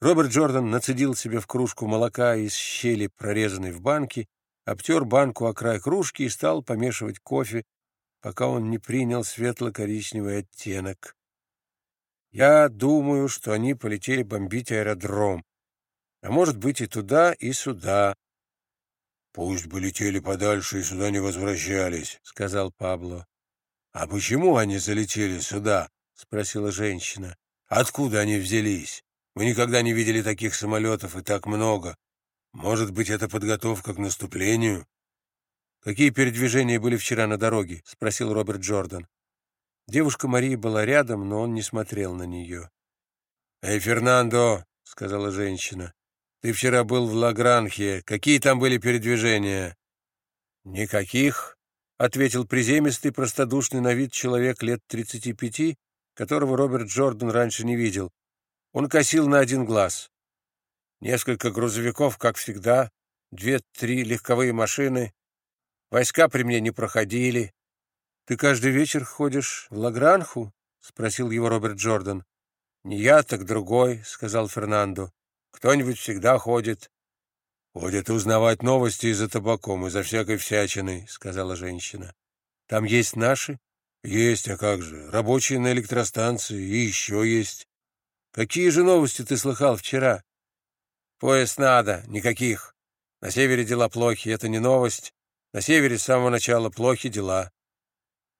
Роберт Джордан нацедил себе в кружку молока из щели, прорезанной в банке, обтер банку о край кружки и стал помешивать кофе, пока он не принял светло-коричневый оттенок. Я думаю, что они полетели бомбить аэродром. А может быть и туда, и сюда. — Пусть бы летели подальше и сюда не возвращались, — сказал Пабло. — А почему они залетели сюда? — спросила женщина. — Откуда они взялись? Мы никогда не видели таких самолетов и так много. Может быть, это подготовка к наступлению? — Какие передвижения были вчера на дороге? — спросил Роберт Джордан. Девушка Мария была рядом, но он не смотрел на нее. — Эй, Фернандо, — сказала женщина, — ты вчера был в Лагранхе. Какие там были передвижения? — Никаких, — ответил приземистый, простодушный на вид человек лет тридцати пяти, которого Роберт Джордан раньше не видел. Он косил на один глаз. Несколько грузовиков, как всегда, две-три легковые машины. Войска при мне не проходили. «Ты каждый вечер ходишь в Лагранху?» — спросил его Роберт Джордан. «Не я, так другой», — сказал Фернандо. «Кто-нибудь всегда ходит». «Ходят узнавать новости из-за табаком, из-за всякой всячины», — сказала женщина. «Там есть наши?» «Есть, а как же. Рабочие на электростанции и еще есть». «Какие же новости ты слыхал вчера?» «Поезд надо. Никаких. На севере дела плохи. Это не новость. На севере с самого начала плохи дела.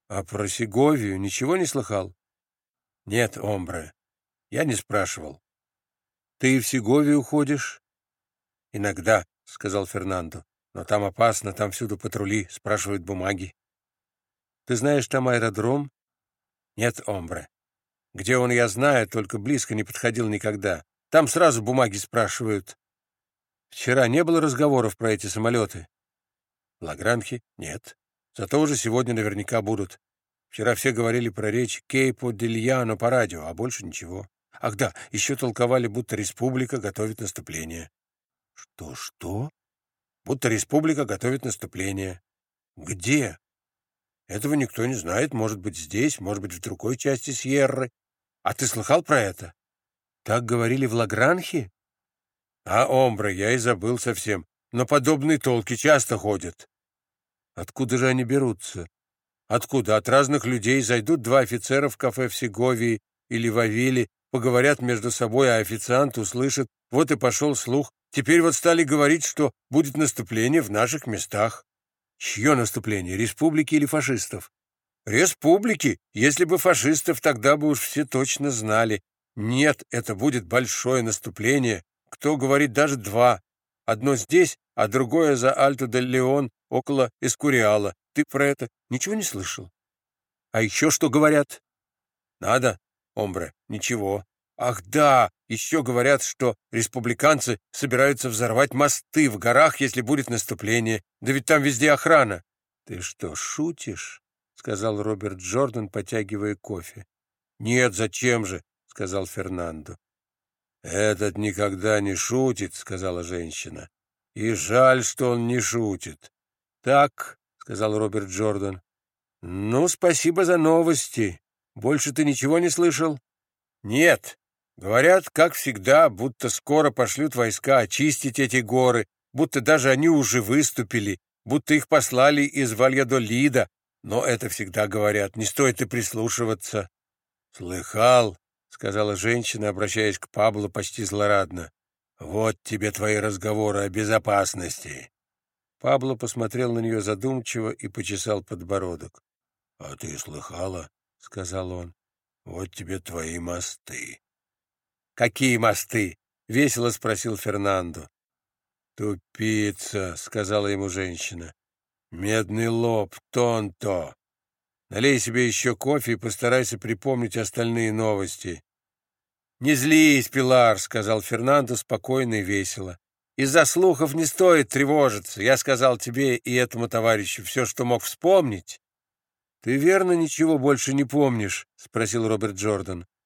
А про Сеговию ничего не слыхал? Нет, Омбре, я не спрашивал. Ты в Сеговию ходишь? Иногда, сказал Фернандо. Но там опасно, там всюду патрули, спрашивают бумаги. Ты знаешь там аэродром? Нет, Омбре. Где он, я знаю, только близко не подходил никогда. Там сразу бумаги спрашивают. Вчера не было разговоров про эти самолеты? Лагранхи? Нет. Зато уже сегодня наверняка будут. Вчера все говорили про речь Кейпо Дельяно по радио, а больше ничего. Ах да, еще толковали, будто республика готовит наступление. Что-что? Будто республика готовит наступление. Где? Этого никто не знает. Может быть, здесь, может быть, в другой части Сьерры. А ты слыхал про это? Так говорили в Лагранхе? А, Омбра, я и забыл совсем. Но подобные толки часто ходят. Откуда же они берутся? Откуда? От разных людей зайдут два офицера в кафе в Сеговии или в Авиле, поговорят между собой, а официант услышит, вот и пошел слух. Теперь вот стали говорить, что будет наступление в наших местах. Чье наступление, республики или фашистов? Республики. Если бы фашистов, тогда бы уж все точно знали. Нет, это будет большое наступление. Кто говорит, даже два. Одно здесь, а другое за Альто-дель-Леон около Эскуриала. Ты про это ничего не слышал? А еще что говорят? Надо, Омбре, ничего. Ах да, еще говорят, что республиканцы собираются взорвать мосты в горах, если будет наступление. Да ведь там везде охрана. Ты что, шутишь? сказал Роберт Джордан, потягивая кофе. Нет, зачем же? сказал Фернандо. «Этот никогда не шутит», — сказала женщина. «И жаль, что он не шутит». «Так», — сказал Роберт Джордан. «Ну, спасибо за новости. Больше ты ничего не слышал?» «Нет. Говорят, как всегда, будто скоро пошлют войска очистить эти горы, будто даже они уже выступили, будто их послали из Вальядолида. Но это всегда говорят, не стоит и прислушиваться». «Слыхал», — сказала женщина, обращаясь к Паблу почти злорадно. «Вот тебе твои разговоры о безопасности». Пабло посмотрел на нее задумчиво и почесал подбородок. — А ты слыхала? — сказал он. — Вот тебе твои мосты. — Какие мосты? — весело спросил Фернандо. — Тупица, — сказала ему женщина. — Медный лоб, тонто. Налей себе еще кофе и постарайся припомнить остальные новости. — Не злись, Пилар, — сказал Фернандо спокойно и весело. Из-за слухов не стоит тревожиться. Я сказал тебе и этому товарищу все, что мог вспомнить. — Ты верно ничего больше не помнишь? — спросил Роберт Джордан. —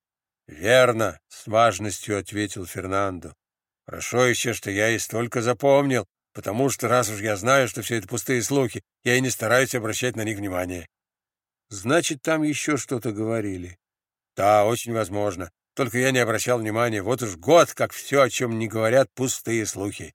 Верно, — с важностью ответил Фернандо. — Хорошо еще, что я и столько запомнил, потому что раз уж я знаю, что все это пустые слухи, я и не стараюсь обращать на них внимание. — Значит, там еще что-то говорили. — Да, очень возможно. Только я не обращал внимания. Вот уж год, как все, о чем не говорят, пустые слухи.